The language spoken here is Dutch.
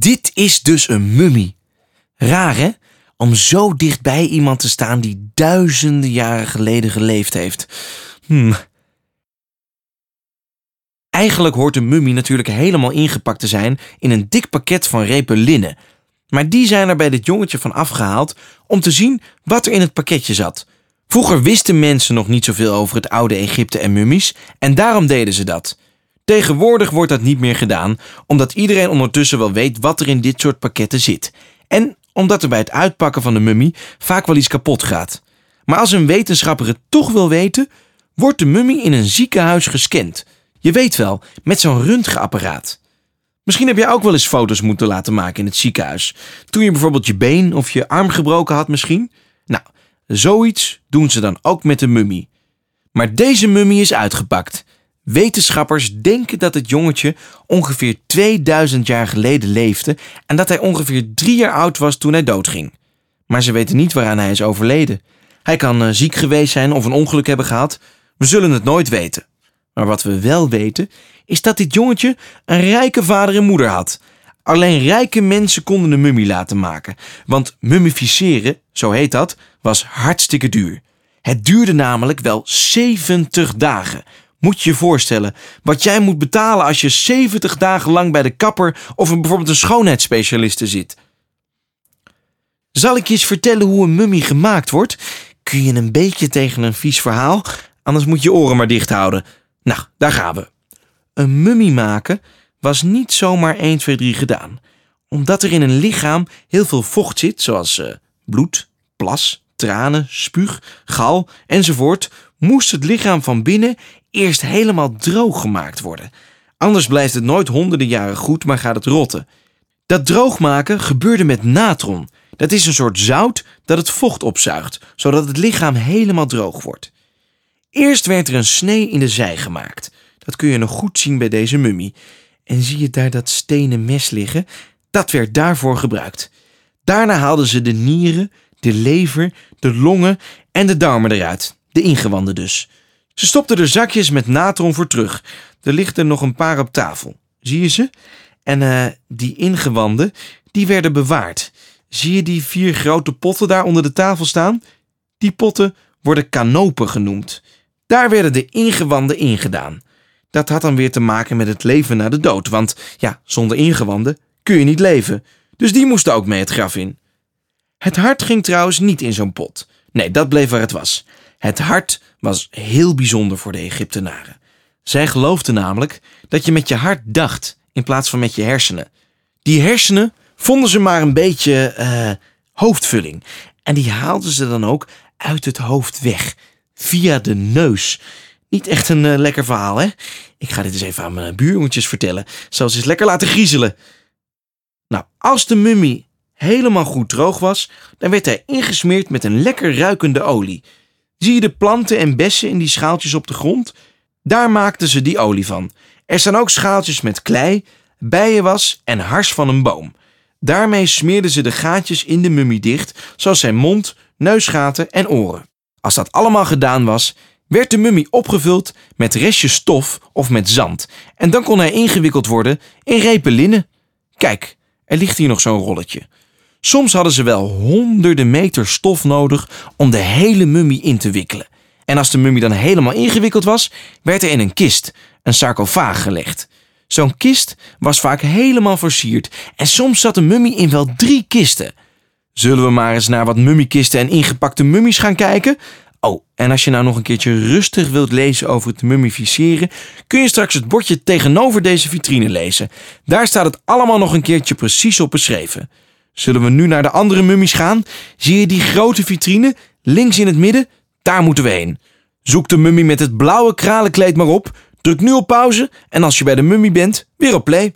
Dit is dus een mummie. Raar hè? Om zo dichtbij iemand te staan die duizenden jaren geleden geleefd heeft. Hmm. Eigenlijk hoort een mummie natuurlijk helemaal ingepakt te zijn in een dik pakket van repen linnen. Maar die zijn er bij dit jongetje van afgehaald om te zien wat er in het pakketje zat. Vroeger wisten mensen nog niet zoveel over het oude Egypte en mummies en daarom deden ze dat. Tegenwoordig wordt dat niet meer gedaan, omdat iedereen ondertussen wel weet wat er in dit soort pakketten zit. En omdat er bij het uitpakken van de mummie vaak wel iets kapot gaat. Maar als een wetenschapper het toch wil weten, wordt de mummie in een ziekenhuis gescand. Je weet wel, met zo'n röntgenapparaat. Misschien heb jij ook wel eens foto's moeten laten maken in het ziekenhuis. Toen je bijvoorbeeld je been of je arm gebroken had misschien. Nou, zoiets doen ze dan ook met de mummie. Maar deze mummie is uitgepakt. Wetenschappers denken dat het jongetje ongeveer 2000 jaar geleden leefde en dat hij ongeveer drie jaar oud was toen hij doodging. Maar ze weten niet waaraan hij is overleden. Hij kan eh, ziek geweest zijn of een ongeluk hebben gehad. We zullen het nooit weten. Maar wat we wel weten, is dat dit jongetje een rijke vader en moeder had. Alleen rijke mensen konden een mummie laten maken, want mummificeren, zo heet dat, was hartstikke duur. Het duurde namelijk wel 70 dagen. Moet je je voorstellen wat jij moet betalen als je 70 dagen lang bij de kapper of een, bijvoorbeeld een schoonheidsspecialiste zit. Zal ik je eens vertellen hoe een mummie gemaakt wordt? Kun je een beetje tegen een vies verhaal? Anders moet je oren maar dicht houden. Nou, daar gaan we. Een mummie maken was niet zomaar 1, 2, 3 gedaan. Omdat er in een lichaam heel veel vocht zit, zoals uh, bloed, plas, tranen, spuug, gal enzovoort, moest het lichaam van binnen eerst helemaal droog gemaakt worden. Anders blijft het nooit honderden jaren goed, maar gaat het rotten. Dat droogmaken gebeurde met natron. Dat is een soort zout dat het vocht opzuigt, zodat het lichaam helemaal droog wordt. Eerst werd er een snee in de zij gemaakt. Dat kun je nog goed zien bij deze mummie. En zie je daar dat stenen mes liggen? Dat werd daarvoor gebruikt. Daarna haalden ze de nieren, de lever, de longen en de darmen eruit. De ingewanden dus. Ze stopten er zakjes met natron voor terug. Er ligt er nog een paar op tafel. Zie je ze? En uh, die ingewanden, die werden bewaard. Zie je die vier grote potten daar onder de tafel staan? Die potten worden kanopen genoemd. Daar werden de ingewanden ingedaan. Dat had dan weer te maken met het leven na de dood, want ja, zonder ingewanden kun je niet leven. Dus die moesten ook mee het graf in. Het hart ging trouwens niet in zo'n pot. Nee, dat bleef waar het was. Het hart was heel bijzonder voor de Egyptenaren. Zij geloofden namelijk dat je met je hart dacht in plaats van met je hersenen. Die hersenen vonden ze maar een beetje uh, hoofdvulling. En die haalden ze dan ook uit het hoofd weg, via de neus. Niet echt een uh, lekker verhaal, hè? Ik ga dit eens even aan mijn buurjongetjes vertellen. Zal ze eens lekker laten griezelen. Nou, als de mummie helemaal goed droog was, dan werd hij ingesmeerd met een lekker ruikende olie. Zie je de planten en bessen in die schaaltjes op de grond? Daar maakten ze die olie van. Er staan ook schaaltjes met klei, bijenwas en hars van een boom. Daarmee smeerden ze de gaatjes in de mummie dicht, zoals zijn mond, neusgaten en oren. Als dat allemaal gedaan was, werd de mummie opgevuld met restjes stof of met zand. En dan kon hij ingewikkeld worden in repen linnen. Kijk, er ligt hier nog zo'n rolletje. Soms hadden ze wel honderden meter stof nodig om de hele mummie in te wikkelen. En als de mummie dan helemaal ingewikkeld was, werd er in een kist, een sarcofaag, gelegd. Zo'n kist was vaak helemaal versierd en soms zat de mummie in wel drie kisten. Zullen we maar eens naar wat mummiekisten en ingepakte mummies gaan kijken? Oh, en als je nou nog een keertje rustig wilt lezen over het mummificeren, kun je straks het bordje tegenover deze vitrine lezen. Daar staat het allemaal nog een keertje precies op beschreven. Zullen we nu naar de andere mummies gaan? Zie je die grote vitrine links in het midden? Daar moeten we heen. Zoek de mummie met het blauwe kralenkleed maar op. Druk nu op pauze en als je bij de mummie bent, weer op play.